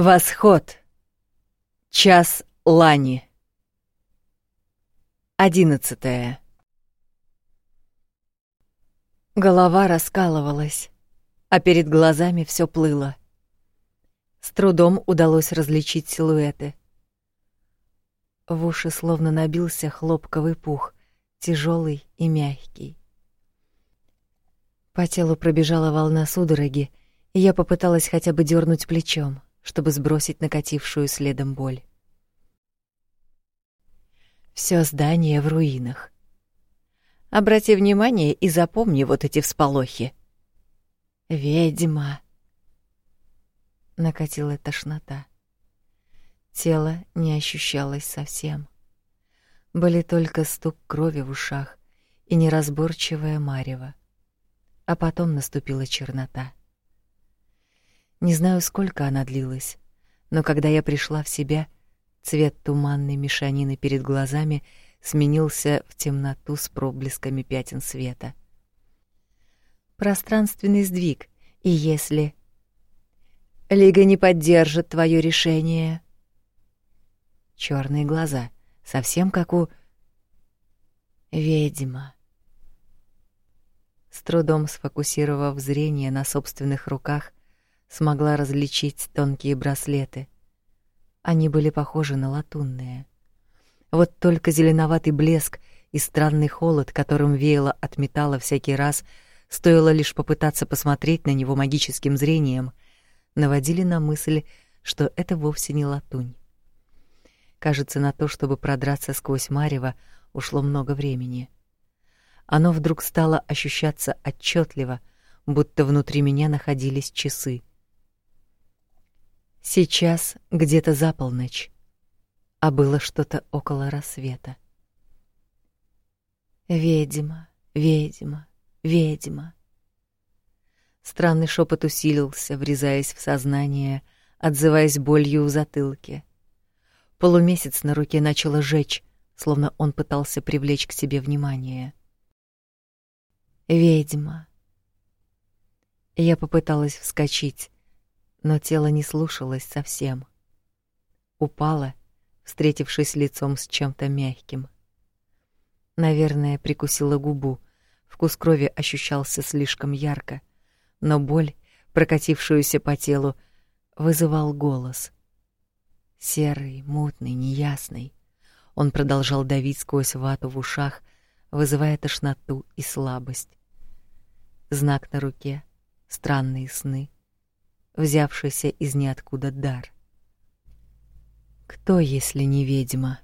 Восход. Час лани. Одиннадцатое. Голова раскалывалась, а перед глазами все плыло. С трудом удалось различить силуэты. В уши словно набился хлопковый пух, тяжелый и мягкий. По телу пробежала волна судороги, и я попыталась хотя бы дернуть плечом, чтобы сбросить накатившую следом боль. Все здание в руинах. Обрати внимание и запомни вот эти всполохи. Ведьма. Накатила тошнота. Тело не ощущалось совсем. Были только стук крови в ушах и неразборчивое марево. А потом наступила чернота. Не знаю, сколько она длилась, но когда я пришла в себя, цвет туманной мешанины перед глазами сменился в темноту с проблесками пятен света. Пространственный сдвиг, и если Лига не поддержит твое решение. Черные глаза, совсем как у ведьма. С трудом сфокусировав зрение на собственных руках, смогла различить тонкие браслеты. Они были похожи на латунные. Вот только зеленоватый блеск и странный холод, которым веяло от металла всякий раз, стоило лишь попытаться посмотреть на него магическим зрением, наводили на мысль, что это вовсе не латунь. Кажется, на то, чтобы продраться сквозь марево, ушло много времени. Оно вдруг стало ощущаться отчетливо, будто внутри меня находились часы. Сейчас где-то за полночь, а было что-то около рассвета. Ведьма, ведьма, ведьма. Странный шепот усилился, врезаясь в сознание, отзываясь болью в затылке. Полумесяц на руке начало жечь, словно он пытался привлечь к себе внимание. Ведьма. Я попыталась вскочить, но тело не слушалось совсем. Упала, встретившись лицом с чем-то мягким. Наверное, прикусила губу. Вкус крови ощущался слишком ярко но боль, прокатившуюся по телу, вызывал голос. Серый, мутный, неясный. Он продолжал давить сквозь вату в ушах, вызывая тошноту и слабость. Знак на руке, странные сны, взявшийся из ниоткуда дар. Кто, если не ведьма?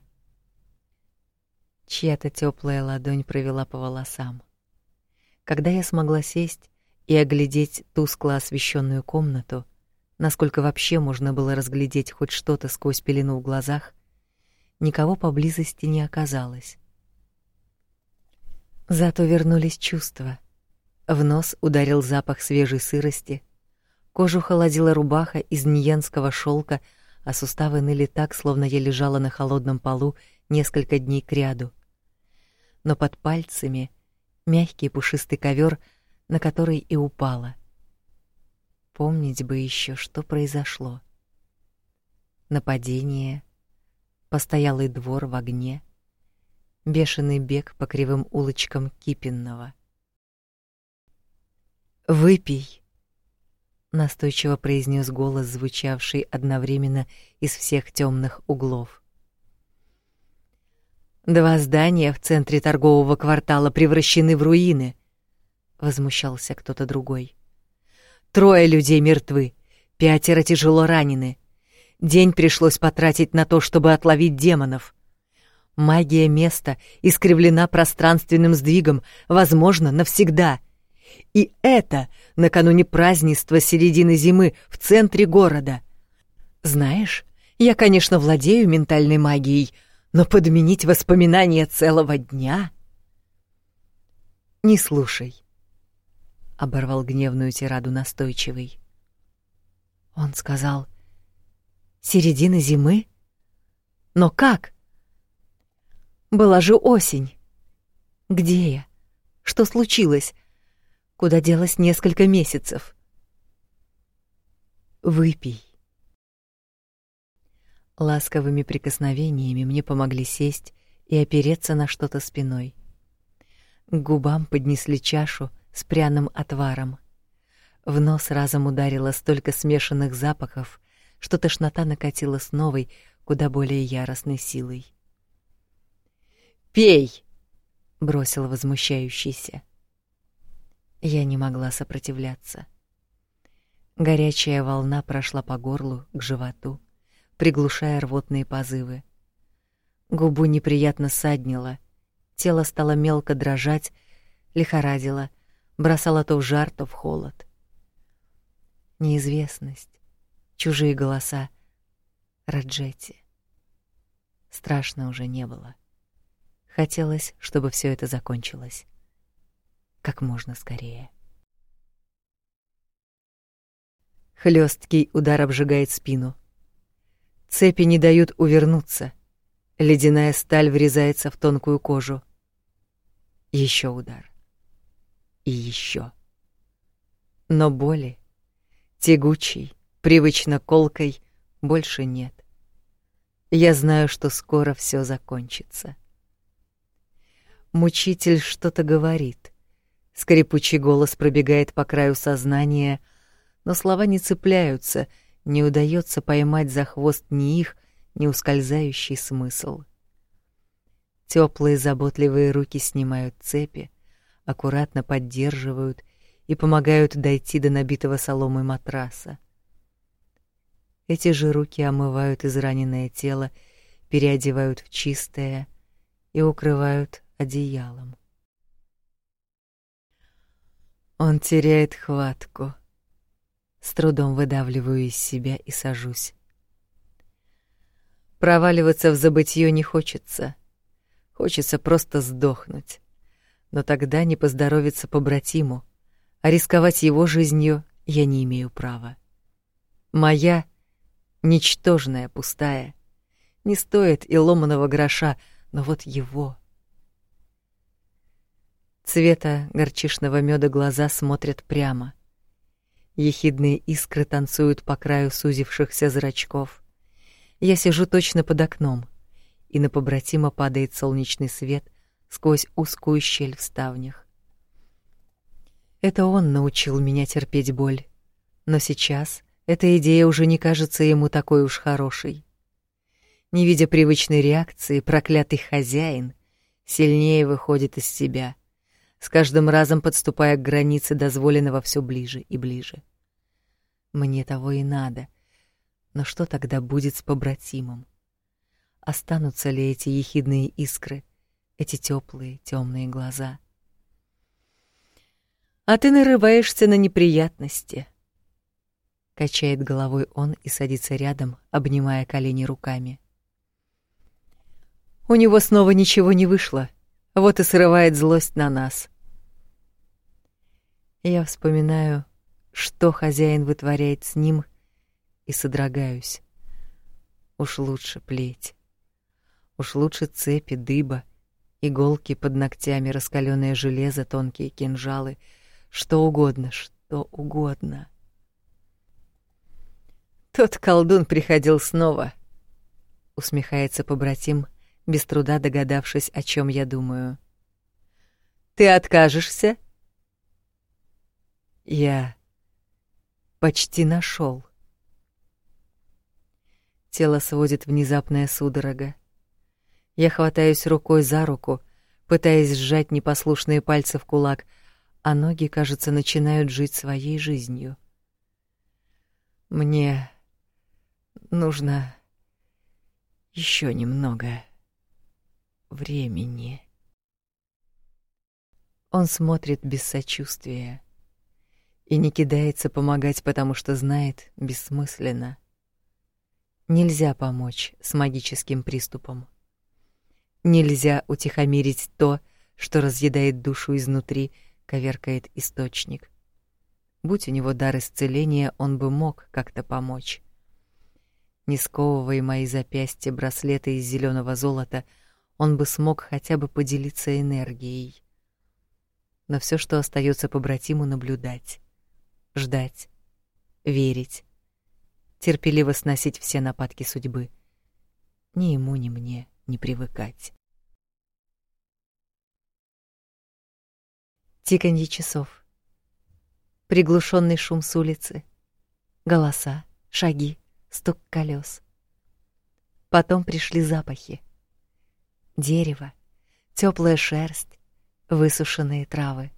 Чья-то теплая ладонь провела по волосам. Когда я смогла сесть, и оглядеть тускло освещенную комнату, насколько вообще можно было разглядеть хоть что-то сквозь пелену в глазах, никого поблизости не оказалось. Зато вернулись чувства. В нос ударил запах свежей сырости, кожу холодила рубаха из ньенского шелка, а суставы ныли так, словно я лежала на холодном полу несколько дней кряду. Но под пальцами мягкий пушистый ковер — на который и упала. Помнить бы еще, что произошло. Нападение, постоялый двор в огне, бешеный бег по кривым улочкам Кипенного. «Выпей!» — настойчиво произнес голос, звучавший одновременно из всех темных углов. Два здания в центре торгового квартала превращены в руины — возмущался кто-то другой. Трое людей мертвы, пятеро тяжело ранены. День пришлось потратить на то, чтобы отловить демонов. Магия места искривлена пространственным сдвигом, возможно, навсегда. И это накануне празднества середины зимы в центре города. Знаешь, я, конечно, владею ментальной магией, но подменить воспоминания целого дня... Не слушай оборвал гневную тираду настойчивый. Он сказал: "Середина зимы? Но как? Была же осень. Где я? Что случилось? Куда делось несколько месяцев?" Выпей, Ласковыми прикосновениями мне помогли сесть и опереться на что-то спиной. К губам поднесли чашу с пряным отваром. В нос разом ударило столько смешанных запахов, что тошнота накатила с новой, куда более яростной силой. «Пей!» — бросил возмущающийся. Я не могла сопротивляться. Горячая волна прошла по горлу к животу, приглушая рвотные позывы. Губу неприятно саднило, тело стало мелко дрожать, лихорадило, бросало то в жар, то в холод. Неизвестность, чужие голоса, Раджети. Страшно уже не было. Хотелось, чтобы все это закончилось как можно скорее. Хлесткий удар обжигает спину. Цепи не дают увернуться. Ледяная сталь врезается в тонкую кожу. Еще удар. И еще. Но боли, тягучей, привычно колкой, больше нет. Я знаю, что скоро все закончится. Мучитель что-то говорит. Скрипучий голос пробегает по краю сознания — но слова не цепляются, не удается поймать за хвост ни их, ни ускользающий смысл. Теплые заботливые руки снимают цепи, аккуратно поддерживают и помогают дойти до набитого соломой матраса. Эти же руки омывают израненное тело, переодевают в чистое и укрывают одеялом. Он теряет хватку. С трудом выдавливаю из себя и сажусь. Проваливаться в забытье не хочется. Хочется просто сдохнуть. Но тогда не поздоровится побратиму, а рисковать его жизнью я не имею права. Моя ничтожная, пустая, не стоит и ломаного гроша, но вот его Цвета горчишного меда глаза смотрят прямо. Ехидные искры танцуют по краю сузившихся зрачков. Я сижу точно под окном, и на побратима падает солнечный свет сквозь узкую щель в ставнях. Это он научил меня терпеть боль, но сейчас эта идея уже не кажется ему такой уж хорошей. Не видя привычной реакции, проклятый хозяин сильнее выходит из себя — с каждым разом подступая к границе дозволенного все ближе и ближе. Мне того и надо. Но что тогда будет с побратимом? Останутся ли эти ехидные искры, эти теплые темные глаза? А ты нарываешься на неприятности. Качает головой он и садится рядом, обнимая колени руками. У него снова ничего не вышло. Вот и срывает злость на нас. Я вспоминаю, что хозяин вытворяет с ним, и содрогаюсь. Уж лучше плеть. Уж лучше цепи, дыба, иголки под ногтями, раскаленное железо, тонкие кинжалы, что угодно, что угодно. Тот колдун приходил снова, усмехается побратим, без труда догадавшись, о чем я думаю. Ты откажешься? Я почти нашел. Тело сводит внезапная судорога. Я хватаюсь рукой за руку, пытаясь сжать непослушные пальцы в кулак, а ноги, кажется, начинают жить своей жизнью. Мне нужно еще немного времени. Он смотрит без сочувствия и не кидается помогать, потому что знает, бессмысленно. Нельзя помочь с магическим приступом. Нельзя утихомирить то, что разъедает душу изнутри, коверкает источник. Будь у него дар исцеления, он бы мог как-то помочь. Не сковывая мои запястья браслеты из зеленого золота, он бы смог хотя бы поделиться энергией. Но все, что остается побратиму, наблюдать, ждать, верить, терпеливо сносить все нападки судьбы, ни ему, ни мне не привыкать. Тиканье часов. Приглушенный шум с улицы. Голоса, шаги, стук колес. Потом пришли запахи. Дерево, теплая шерсть, высушенные травы.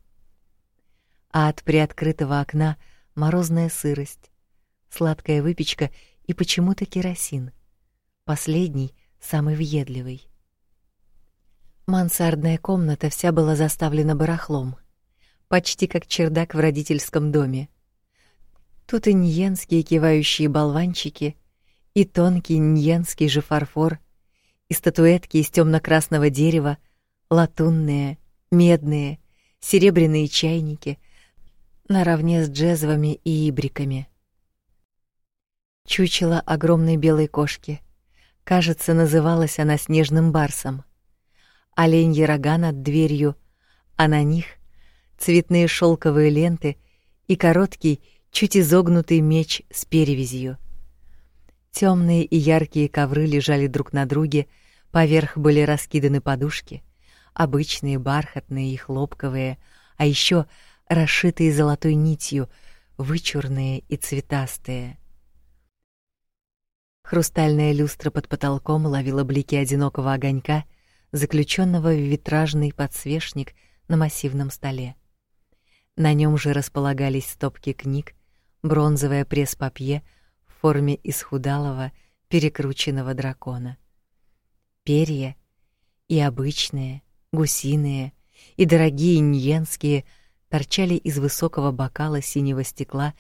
А от приоткрытого окна морозная сырость, сладкая выпечка и почему-то керосин. Последний самый въедливый. Мансардная комната вся была заставлена барахлом, почти как чердак в родительском доме. Тут и ньенские кивающие болванчики, и тонкий ньенский же фарфор, и статуэтки из темно красного дерева, латунные, медные, серебряные чайники, наравне с джезвами и ибриками. Чучело огромной белой кошки. Кажется, называлась она снежным барсом. Оленьи рога над дверью, а на них цветные шелковые ленты и короткий, чуть изогнутый меч с перевязью. Темные и яркие ковры лежали друг на друге, поверх были раскиданы подушки, обычные бархатные и хлопковые, а еще расшитые золотой нитью, вычурные и цветастые. Хрустальная люстра под потолком ловила блики одинокого огонька, заключенного в витражный подсвечник на массивном столе. На нем же располагались стопки книг, бронзовое пресс-папье в форме исхудалого, перекрученного дракона. Перья и обычные, гусиные, и дорогие ньенские торчали из высокого бокала синего стекла,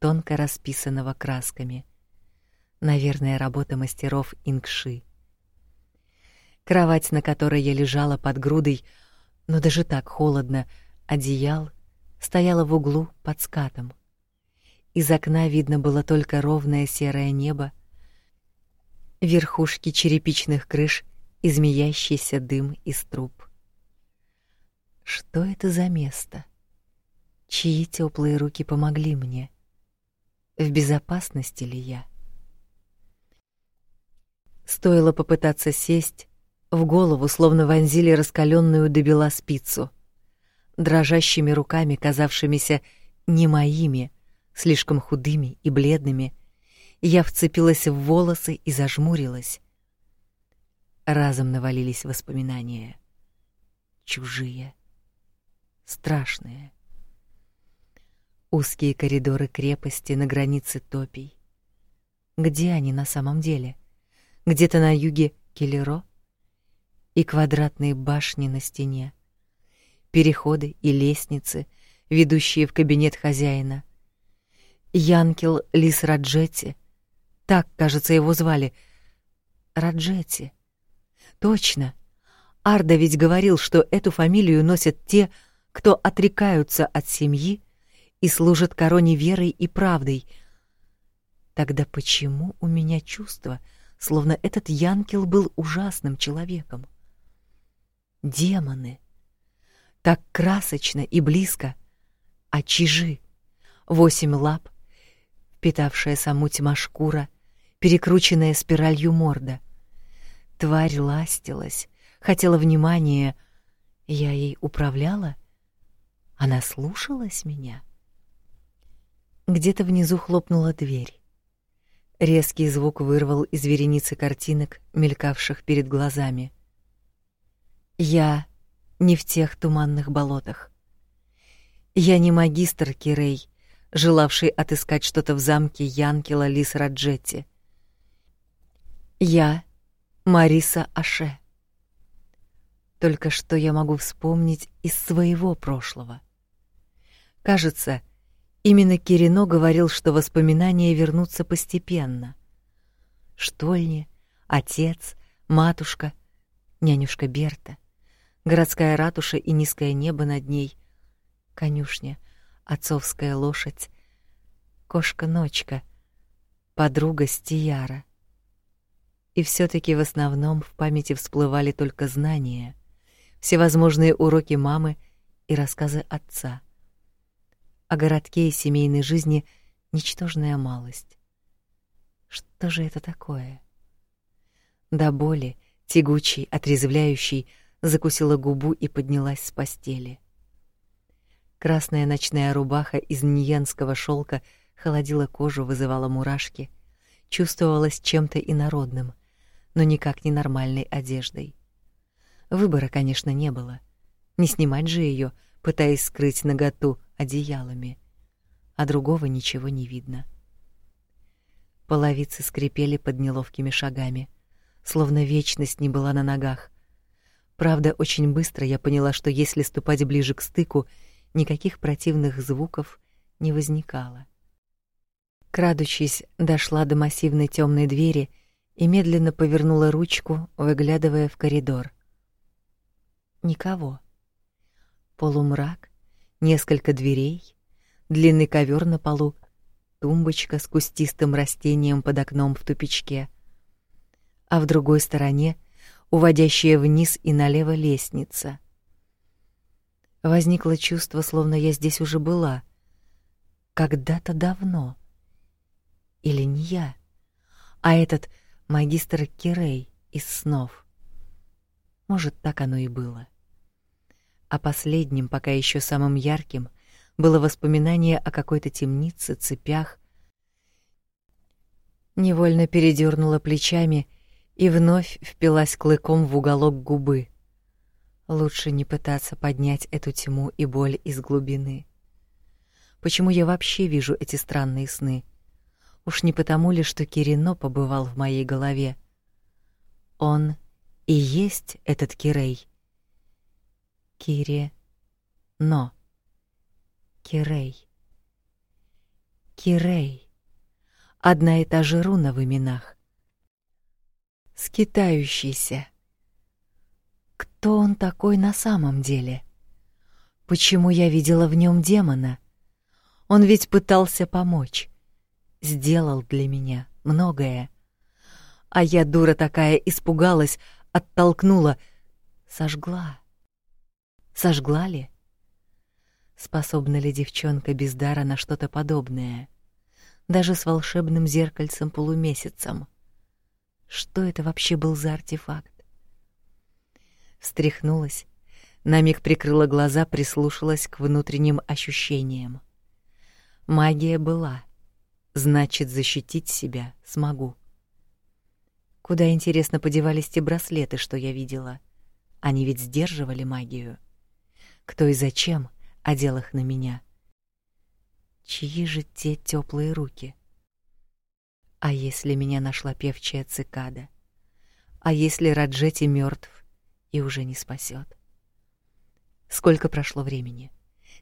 тонко расписанного красками. Наверное, работа мастеров инкши. Кровать, на которой я лежала под грудой, но даже так холодно, одеял стояла в углу под скатом. Из окна видно было только ровное серое небо, верхушки черепичных крыш и змеящийся дым из труб. Что это за место? Чьи теплые руки помогли мне? В безопасности ли я? Стоило попытаться сесть, в голову словно вонзили раскаленную до бела спицу дрожащими руками, казавшимися не моими, слишком худыми и бледными, я вцепилась в волосы и зажмурилась. Разом навалились воспоминания. Чужие, страшные. Узкие коридоры крепости на границе топий. Где они на самом деле? Где-то на юге Келеро и квадратные башни на стене переходы и лестницы, ведущие в кабинет хозяина. Янкел Лис Раджетти, так, кажется, его звали. Раджетти. Точно. Арда ведь говорил, что эту фамилию носят те, кто отрекаются от семьи и служат короне верой и правдой. Тогда почему у меня чувство, словно этот Янкел был ужасным человеком? Демоны так красочно и близко, а чижи, восемь лап, впитавшая саму тьма шкура, перекрученная спиралью морда. Тварь ластилась, хотела внимания, я ей управляла, она слушалась меня. Где-то внизу хлопнула дверь. Резкий звук вырвал из вереницы картинок, мелькавших перед глазами. Я не в тех туманных болотах. Я не магистр Кирей, желавший отыскать что-то в замке Янкела Лис Раджетти. Я Мариса Аше. Только что я могу вспомнить из своего прошлого. Кажется, именно Кирино говорил, что воспоминания вернутся постепенно. Штольни, отец, матушка, нянюшка Берта — городская ратуша и низкое небо над ней, конюшня, отцовская лошадь, кошка-ночка, подруга Стияра. И все таки в основном в памяти всплывали только знания, всевозможные уроки мамы и рассказы отца. О городке и семейной жизни ничтожная малость. Что же это такое? До боли, тягучей, отрезвляющей, закусила губу и поднялась с постели. Красная ночная рубаха из ньянского шелка холодила кожу, вызывала мурашки, чувствовалась чем-то инородным, но никак не нормальной одеждой. Выбора, конечно, не было. Не снимать же ее, пытаясь скрыть наготу одеялами, а другого ничего не видно. Половицы скрипели под неловкими шагами, словно вечность не была на ногах. Правда, очень быстро я поняла, что если ступать ближе к стыку, никаких противных звуков не возникало. Крадучись, дошла до массивной темной двери и медленно повернула ручку, выглядывая в коридор. Никого. Полумрак, несколько дверей, длинный ковер на полу, тумбочка с кустистым растением под окном в тупичке. А в другой стороне уводящая вниз и налево лестница. Возникло чувство, словно я здесь уже была. Когда-то давно. Или не я, а этот магистр Кирей из снов. Может, так оно и было. А последним, пока еще самым ярким, было воспоминание о какой-то темнице, цепях. Невольно передернула плечами и вновь впилась клыком в уголок губы. Лучше не пытаться поднять эту тьму и боль из глубины. Почему я вообще вижу эти странные сны? Уж не потому ли, что Кирино побывал в моей голове? Он и есть этот Кирей. Кире, но Кирей. Кирей. Одна и та же руна в именах. Скитающийся. Кто он такой на самом деле? Почему я видела в нем демона? Он ведь пытался помочь. Сделал для меня многое. А я, дура такая, испугалась, оттолкнула, сожгла. Сожгла ли? Способна ли девчонка без дара на что-то подобное? Даже с волшебным зеркальцем-полумесяцем. Что это вообще был за артефакт? Встряхнулась, на миг прикрыла глаза, прислушалась к внутренним ощущениям. Магия была. Значит, защитить себя смогу. Куда интересно подевались те браслеты, что я видела? Они ведь сдерживали магию. Кто и зачем одел их на меня? Чьи же те теплые руки? А если меня нашла певчая цикада? А если Раджети мертв и уже не спасет? Сколько прошло времени?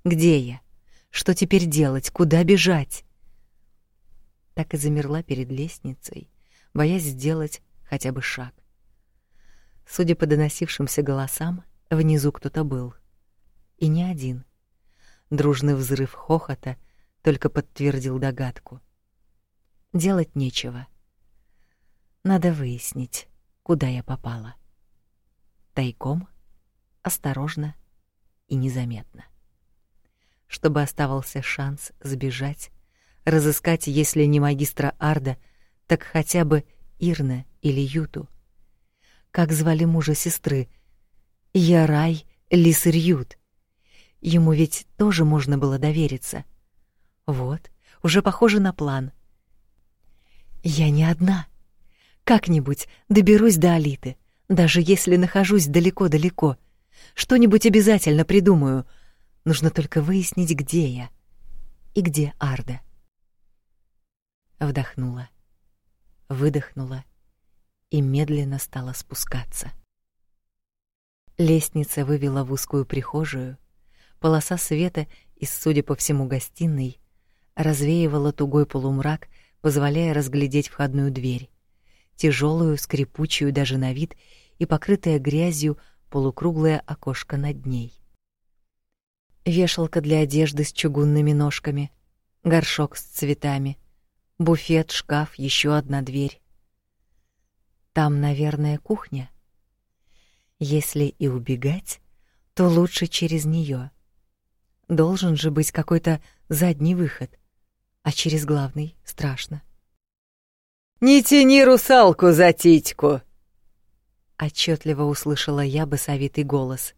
Где я? Что теперь делать? Куда бежать? Так и замерла перед лестницей, боясь сделать хотя бы шаг. Судя по доносившимся голосам, внизу кто-то был. И не один. Дружный взрыв хохота только подтвердил догадку. Делать нечего. Надо выяснить, куда я попала. Тайком, осторожно и незаметно. Чтобы оставался шанс сбежать, разыскать, если не магистра Арда, так хотя бы Ирна или Юту. Как звали мужа сестры? Ярай Лисырют. Ему ведь тоже можно было довериться. Вот, уже похоже на план. Я не одна. Как-нибудь доберусь до Алиты, даже если нахожусь далеко-далеко. Что-нибудь обязательно придумаю. Нужно только выяснить, где я и где Арда. Вдохнула, выдохнула и медленно стала спускаться. Лестница вывела в узкую прихожую. Полоса света из, судя по всему, гостиной развеивала тугой полумрак, позволяя разглядеть входную дверь, тяжелую, скрипучую даже на вид и покрытая грязью полукруглое окошко над ней. Вешалка для одежды с чугунными ножками, горшок с цветами, буфет, шкаф, еще одна дверь. Там, наверное, кухня. Если и убегать, то лучше через нее. Должен же быть какой-то задний выход а через главный страшно. «Не тяни русалку за титьку!» Отчетливо услышала я басовитый голос.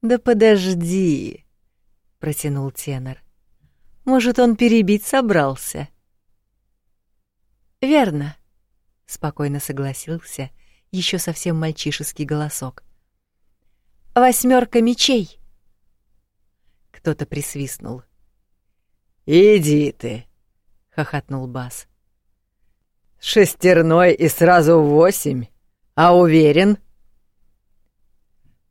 Да подожди, протянул тенор. Может, он перебить собрался? Верно, спокойно согласился еще совсем мальчишеский голосок. Восьмерка мечей. Кто-то присвистнул. Иди ты, хохотнул Бас. Шестерной и сразу восемь. А уверен?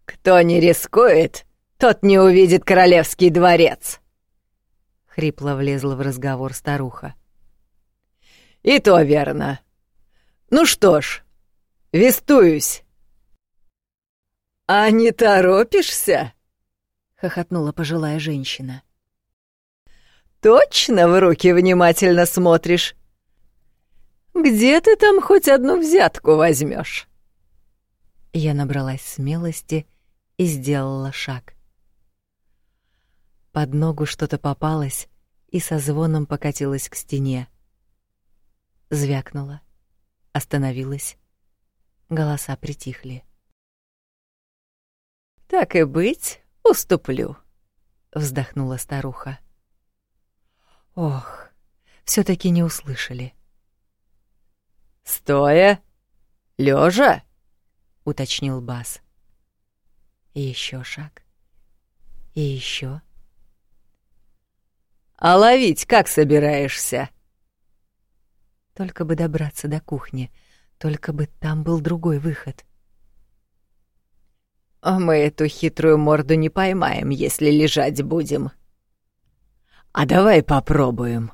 Кто не рискует, тот не увидит королевский дворец. Хрипло влезла в разговор старуха. И то верно. Ну что ж, вестуюсь. А не торопишься? хохотнула пожилая женщина. Точно в руки внимательно смотришь. Где ты там хоть одну взятку возьмешь? Я набралась смелости и сделала шаг. Под ногу что-то попалось и со звоном покатилось к стене. Звякнуло, остановилось. Голоса притихли. Так и быть, уступлю, вздохнула старуха. Ох, все таки не услышали. Стоя, лежа, уточнил Бас. И еще шаг. И еще. А ловить как собираешься? Только бы добраться до кухни, только бы там был другой выход. А мы эту хитрую морду не поймаем, если лежать будем. А давай попробуем.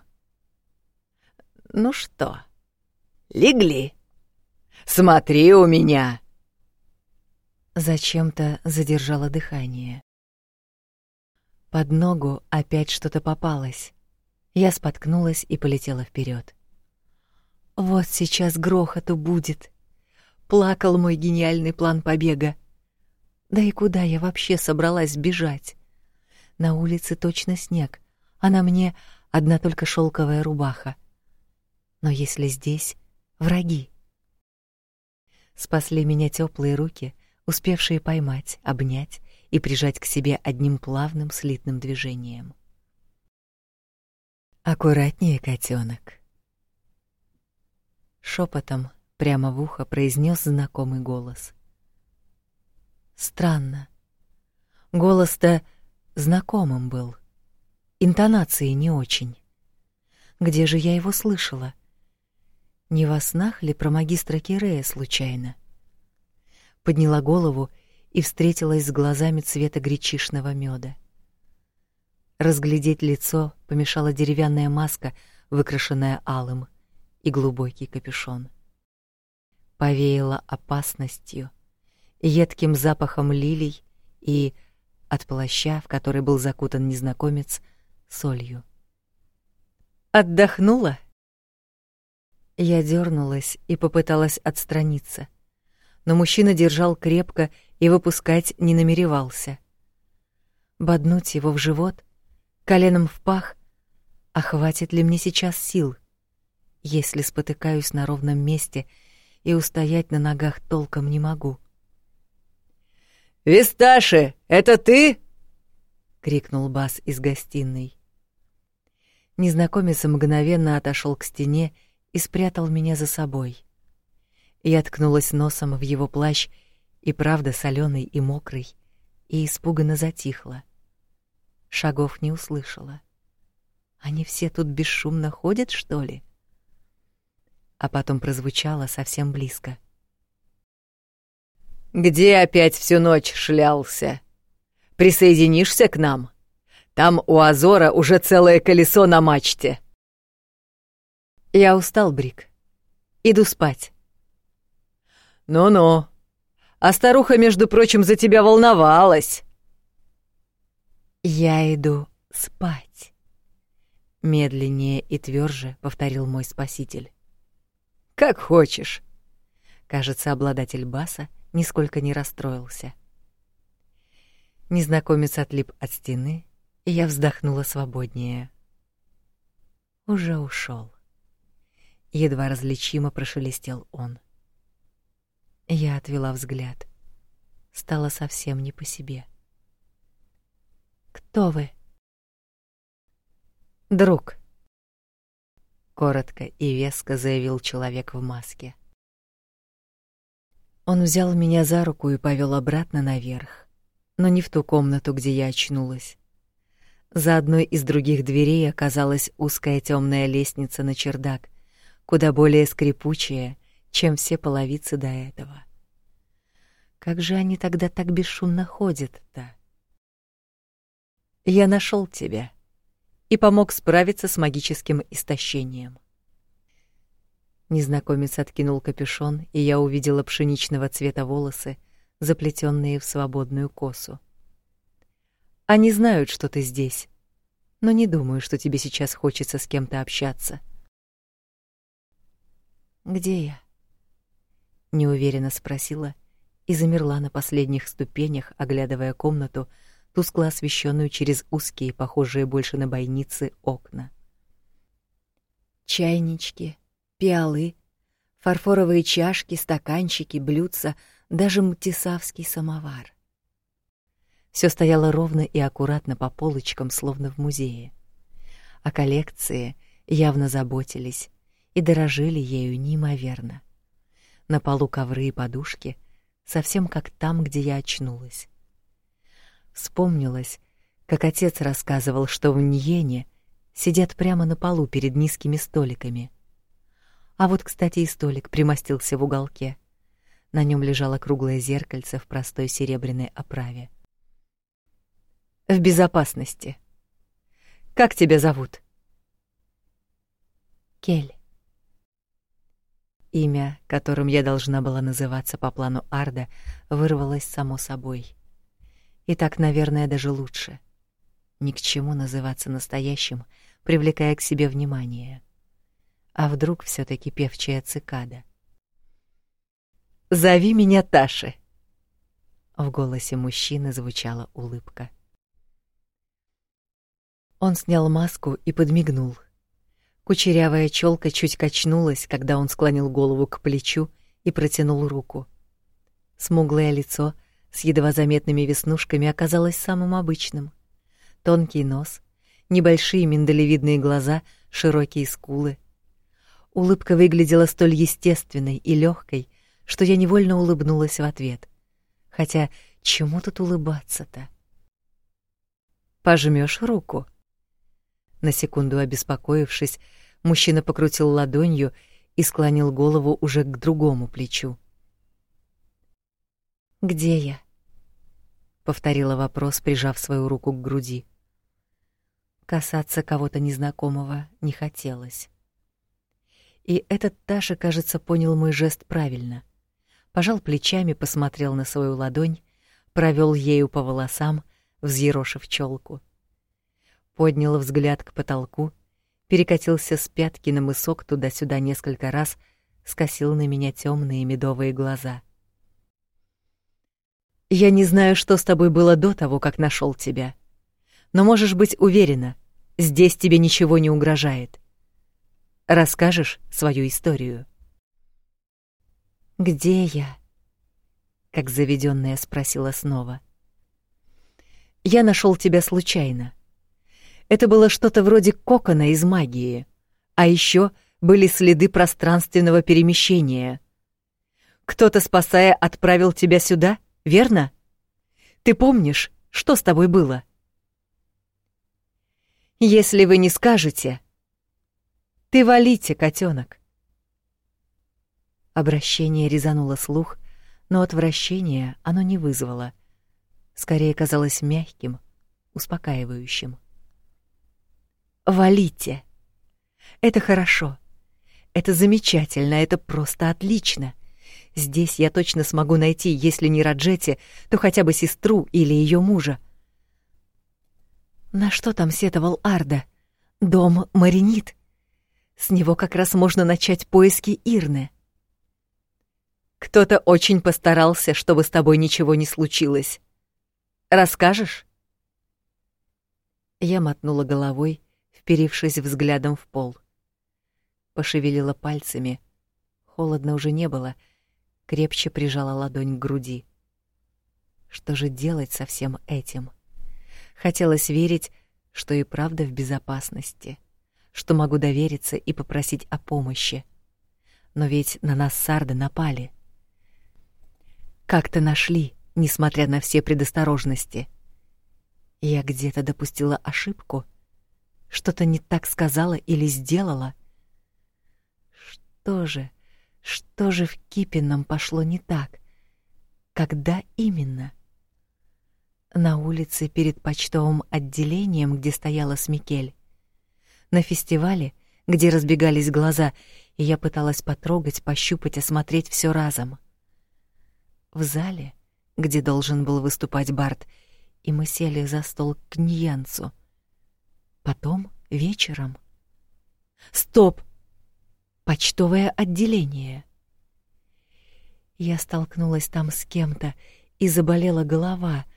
Ну что, легли? Смотри у меня. Зачем-то задержала дыхание. Под ногу опять что-то попалось. Я споткнулась и полетела вперед. Вот сейчас грохоту будет. Плакал мой гениальный план побега. Да и куда я вообще собралась бежать? На улице точно снег, а на мне одна только шелковая рубаха. Но если здесь враги? Спасли меня теплые руки, успевшие поймать, обнять и прижать к себе одним плавным слитным движением. Аккуратнее, котенок. Шепотом прямо в ухо произнес знакомый голос. Странно. Голос-то знакомым был. Интонации не очень. Где же я его слышала? Не во снах ли про магистра Кирея случайно? Подняла голову и встретилась с глазами цвета гречишного меда. Разглядеть лицо помешала деревянная маска, выкрашенная алым, и глубокий капюшон. Повеяло опасностью, едким запахом лилий и от плаща, в который был закутан незнакомец, солью. Отдохнула? Я дернулась и попыталась отстраниться, но мужчина держал крепко и выпускать не намеревался. Боднуть его в живот, коленом в пах, а хватит ли мне сейчас сил, если спотыкаюсь на ровном месте и устоять на ногах толком не могу? «Висташи, это ты?» — крикнул бас из гостиной. Незнакомец мгновенно отошел к стене и спрятал меня за собой. Я ткнулась носом в его плащ и правда соленый и мокрый, и испуганно затихла. Шагов не услышала. Они все тут бесшумно ходят, что ли? А потом прозвучало совсем близко. Где опять всю ночь шлялся? Присоединишься к нам? Там у Азора уже целое колесо на мачте. Я устал, Брик. Иду спать. Ну-ну. А старуха, между прочим, за тебя волновалась. Я иду спать. Медленнее и тверже повторил мой спаситель. Как хочешь. Кажется, обладатель баса нисколько не расстроился. Незнакомец отлип от стены, и я вздохнула свободнее. Уже ушел. Едва различимо прошелестел он. Я отвела взгляд. Стало совсем не по себе. Кто вы? Друг. Коротко и веско заявил человек в маске. Он взял меня за руку и повел обратно наверх, но не в ту комнату, где я очнулась. За одной из других дверей оказалась узкая темная лестница на чердак, куда более скрипучая, чем все половицы до этого. Как же они тогда так бесшумно ходят-то? Я нашел тебя и помог справиться с магическим истощением. Незнакомец откинул капюшон, и я увидела пшеничного цвета волосы, заплетенные в свободную косу. Они знают, что ты здесь, но не думаю, что тебе сейчас хочется с кем-то общаться. Где я? неуверенно спросила и замерла на последних ступенях, оглядывая комнату, тускло освещенную через узкие, похожие больше на бойницы, окна. Чайнички, пиалы, фарфоровые чашки, стаканчики, блюдца, даже мтисавский самовар. Все стояло ровно и аккуратно по полочкам, словно в музее. О коллекции явно заботились и дорожили ею неимоверно. На полу ковры и подушки, совсем как там, где я очнулась. Вспомнилось, как отец рассказывал, что в Ньене сидят прямо на полу перед низкими столиками — а вот, кстати, и столик примостился в уголке. На нем лежало круглое зеркальце в простой серебряной оправе. В безопасности. Как тебя зовут? Кель. Имя, которым я должна была называться по плану Арда, вырвалось само собой. И так, наверное, даже лучше. Ни к чему называться настоящим, привлекая к себе внимание. А вдруг все таки певчая цикада? «Зови меня Таши!» В голосе мужчины звучала улыбка. Он снял маску и подмигнул. Кучерявая челка чуть качнулась, когда он склонил голову к плечу и протянул руку. Смуглое лицо с едва заметными веснушками оказалось самым обычным. Тонкий нос, небольшие миндалевидные глаза, широкие скулы, Улыбка выглядела столь естественной и легкой, что я невольно улыбнулась в ответ. Хотя чему тут улыбаться-то? Пожмешь руку? На секунду обеспокоившись, мужчина покрутил ладонью и склонил голову уже к другому плечу. Где я? повторила вопрос, прижав свою руку к груди. Касаться кого-то незнакомого не хотелось. И этот Таша, кажется, понял мой жест правильно. Пожал плечами, посмотрел на свою ладонь, провел ею по волосам, взъерошив челку. Поднял взгляд к потолку, перекатился с пятки на мысок туда-сюда несколько раз, скосил на меня темные медовые глаза. Я не знаю, что с тобой было до того, как нашел тебя. Но можешь быть уверена, здесь тебе ничего не угрожает. Расскажешь свою историю? Где я? Как заведенная спросила снова. Я нашел тебя случайно. Это было что-то вроде кокона из магии, а еще были следы пространственного перемещения. Кто-то, спасая, отправил тебя сюда, верно? Ты помнишь, что с тобой было? Если вы не скажете, ты валите, котенок. Обращение резануло слух, но отвращения оно не вызвало. Скорее казалось мягким, успокаивающим. Валите. Это хорошо. Это замечательно, это просто отлично. Здесь я точно смогу найти, если не Раджети, то хотя бы сестру или ее мужа. На что там сетовал Арда? Дом Маринит. С него как раз можно начать поиски Ирны. Кто-то очень постарался, чтобы с тобой ничего не случилось. Расскажешь? Я мотнула головой, вперившись взглядом в пол. Пошевелила пальцами. Холодно уже не было, крепче прижала ладонь к груди. Что же делать со всем этим? Хотелось верить, что и правда в безопасности, что могу довериться и попросить о помощи. Но ведь на нас сарды напали. Как-то нашли, несмотря на все предосторожности. Я где-то допустила ошибку, что-то не так сказала или сделала. Что же, что же в Кипином пошло не так? Когда именно? — на улице перед почтовым отделением, где стояла Смикель. На фестивале, где разбегались глаза, и я пыталась потрогать, пощупать, осмотреть все разом. В зале, где должен был выступать Барт, и мы сели за стол к Ньянцу. Потом вечером. Стоп. Почтовое отделение. Я столкнулась там с кем-то, и заболела голова —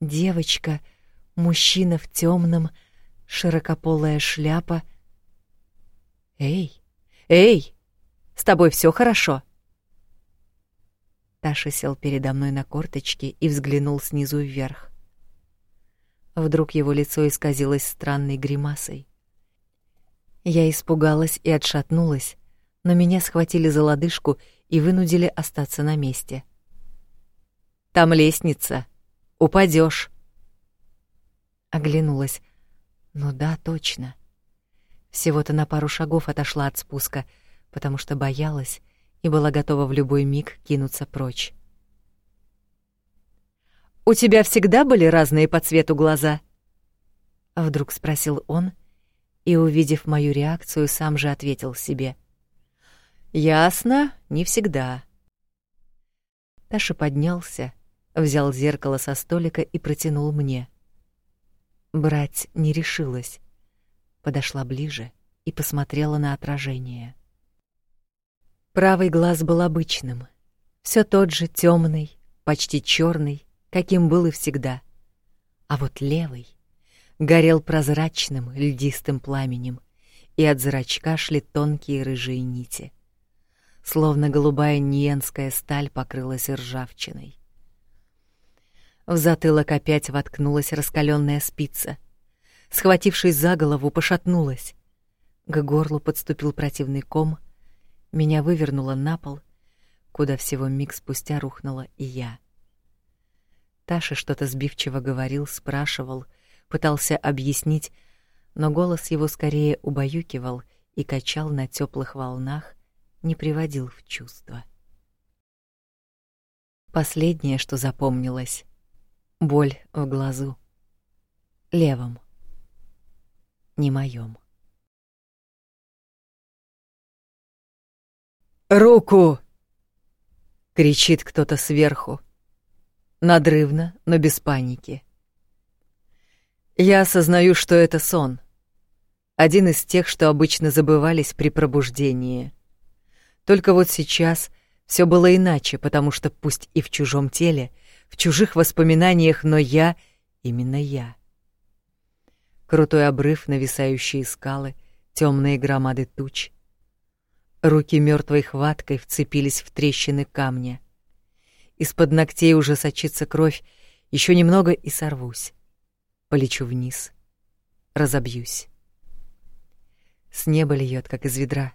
девочка, мужчина в темном, широкополая шляпа. Эй, эй, с тобой все хорошо? Таша сел передо мной на корточки и взглянул снизу вверх. Вдруг его лицо исказилось странной гримасой. Я испугалась и отшатнулась, но меня схватили за лодыжку и вынудили остаться на месте. Там лестница, Упадешь. Оглянулась. Ну да, точно. Всего-то на пару шагов отошла от спуска, потому что боялась и была готова в любой миг кинуться прочь. У тебя всегда были разные по цвету глаза? вдруг спросил он, и увидев мою реакцию, сам же ответил себе: Ясно, не всегда. Таша поднялся, взял зеркало со столика и протянул мне. Брать не решилась. Подошла ближе и посмотрела на отражение. Правый глаз был обычным, все тот же темный, почти черный, каким был и всегда. А вот левый горел прозрачным льдистым пламенем, и от зрачка шли тонкие рыжие нити. Словно голубая ниенская сталь покрылась ржавчиной. В затылок опять воткнулась раскаленная спица. Схватившись за голову, пошатнулась. К горлу подступил противный ком, меня вывернуло на пол, куда всего миг спустя рухнула и я. Таша что-то сбивчиво говорил, спрашивал, пытался объяснить, но голос его скорее убаюкивал и качал на теплых волнах, не приводил в чувство. Последнее, что запомнилось, Боль в глазу. Левом. Не моем. «Руку!» — кричит кто-то сверху. Надрывно, но без паники. Я осознаю, что это сон. Один из тех, что обычно забывались при пробуждении. Только вот сейчас все было иначе, потому что пусть и в чужом теле — в чужих воспоминаниях, но я — именно я. Крутой обрыв, нависающие скалы, темные громады туч. Руки мертвой хваткой вцепились в трещины камня. Из-под ногтей уже сочится кровь, еще немного и сорвусь. Полечу вниз, разобьюсь. С неба льет, как из ведра.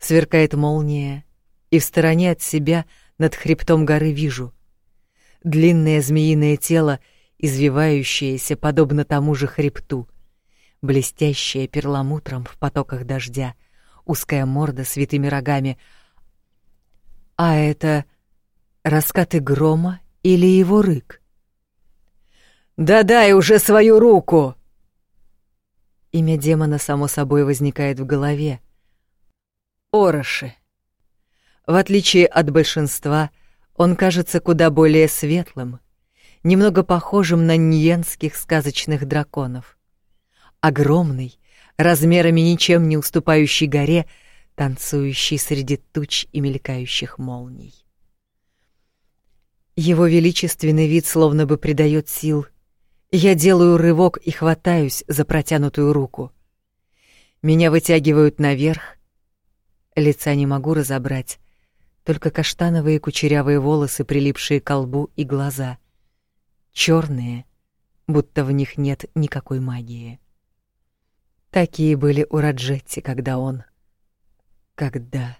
Сверкает молния, и в стороне от себя над хребтом горы вижу — длинное змеиное тело, извивающееся подобно тому же хребту, блестящее перламутром в потоках дождя, узкая морда с витыми рогами. А это раскаты грома или его рык? «Да дай уже свою руку!» Имя демона само собой возникает в голове. Ороши. В отличие от большинства — он кажется куда более светлым, немного похожим на ньенских сказочных драконов. Огромный, размерами ничем не уступающий горе, танцующий среди туч и мелькающих молний. Его величественный вид словно бы придает сил. Я делаю рывок и хватаюсь за протянутую руку. Меня вытягивают наверх. Лица не могу разобрать, только каштановые кучерявые волосы, прилипшие к лбу и глаза. черные, будто в них нет никакой магии. Такие были у Раджетти, когда он... Когда...